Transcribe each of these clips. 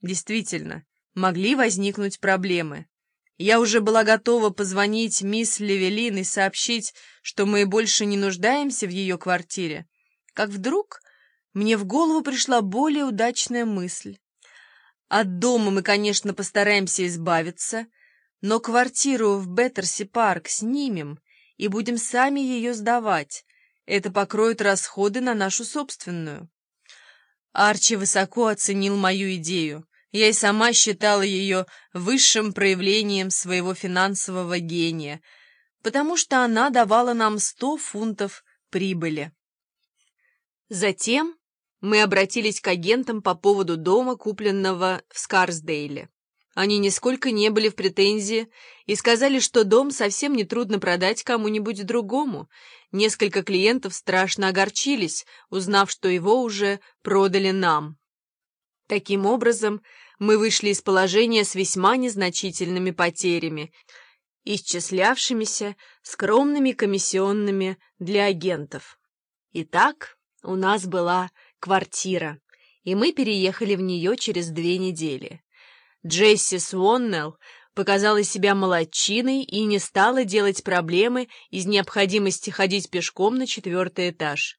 Действительно, могли возникнуть проблемы. Я уже была готова позвонить мисс Левелин и сообщить, что мы больше не нуждаемся в ее квартире, как вдруг мне в голову пришла более удачная мысль. От дома мы, конечно, постараемся избавиться, но квартиру в Беттерси-парк снимем и будем сами ее сдавать. Это покроет расходы на нашу собственную. Арчи высоко оценил мою идею. Я и сама считала ее высшим проявлением своего финансового гения, потому что она давала нам сто фунтов прибыли. Затем мы обратились к агентам по поводу дома, купленного в Скарсдейле. Они нисколько не были в претензии и сказали, что дом совсем нетрудно продать кому-нибудь другому. Несколько клиентов страшно огорчились, узнав, что его уже продали нам. Таким образом, мы вышли из положения с весьма незначительными потерями, исчислявшимися скромными комиссионными для агентов. Итак, у нас была квартира, и мы переехали в нее через две недели. Джесси Суоннелл показала себя молодчиной и не стала делать проблемы из необходимости ходить пешком на четвертый этаж.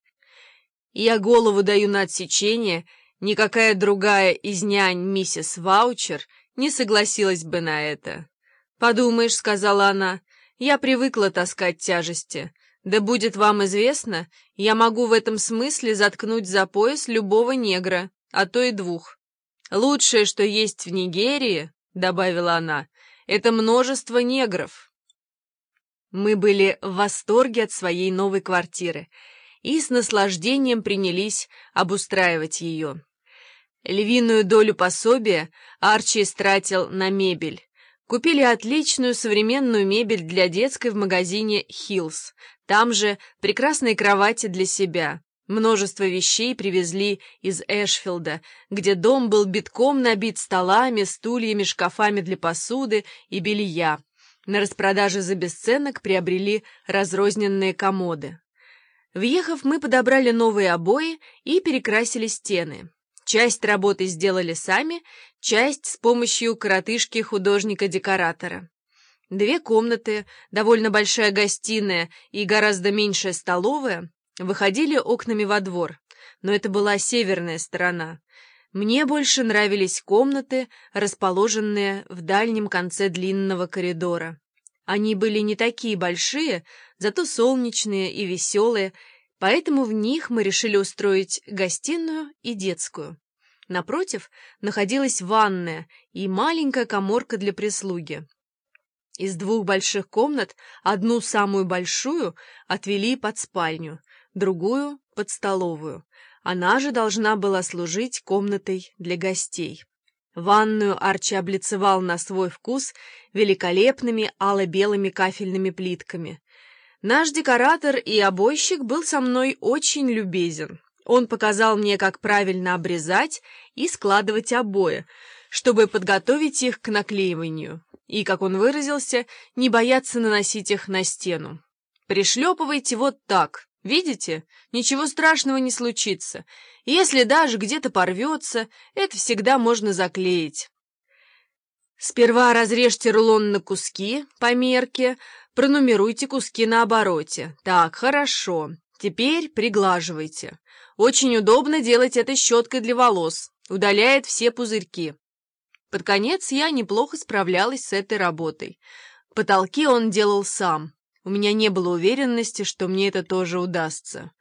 Я голову даю на отсечение, никакая другая из нянь миссис Ваучер не согласилась бы на это. «Подумаешь», — сказала она, — «я привыкла таскать тяжести. Да будет вам известно, я могу в этом смысле заткнуть за пояс любого негра, а то и двух». «Лучшее, что есть в Нигерии, — добавила она, — это множество негров». Мы были в восторге от своей новой квартиры и с наслаждением принялись обустраивать ее. Львиную долю пособия Арчи истратил на мебель. Купили отличную современную мебель для детской в магазине «Хиллз». Там же прекрасные кровати для себя. Множество вещей привезли из Эшфилда, где дом был битком набит столами, стульями, шкафами для посуды и белья. На распродаже за бесценок приобрели разрозненные комоды. Въехав, мы подобрали новые обои и перекрасили стены. Часть работы сделали сами, часть с помощью коротышки художника-декоратора. Две комнаты, довольно большая гостиная и гораздо меньшая столовая выходили окнами во двор, но это была северная сторона. Мне больше нравились комнаты, расположенные в дальнем конце длинного коридора. Они были не такие большие, зато солнечные и веселые, поэтому в них мы решили устроить гостиную и детскую. Напротив находилась ванная и маленькая коморка для прислуги. Из двух больших комнат одну самую большую отвели под спальню, другую — под столовую. Она же должна была служить комнатой для гостей. Ванную Арчи облицевал на свой вкус великолепными ало-белыми кафельными плитками. Наш декоратор и обойщик был со мной очень любезен. Он показал мне, как правильно обрезать и складывать обои, чтобы подготовить их к наклеиванию, и, как он выразился, не бояться наносить их на стену. «Пришлепывайте вот так», Видите, ничего страшного не случится. Если даже где-то порвется, это всегда можно заклеить. Сперва разрежьте рулон на куски по мерке, пронумеруйте куски на обороте. Так, хорошо. Теперь приглаживайте. Очень удобно делать это щеткой для волос. Удаляет все пузырьки. Под конец я неплохо справлялась с этой работой. Потолки он делал сам. У меня не было уверенности, что мне это тоже удастся.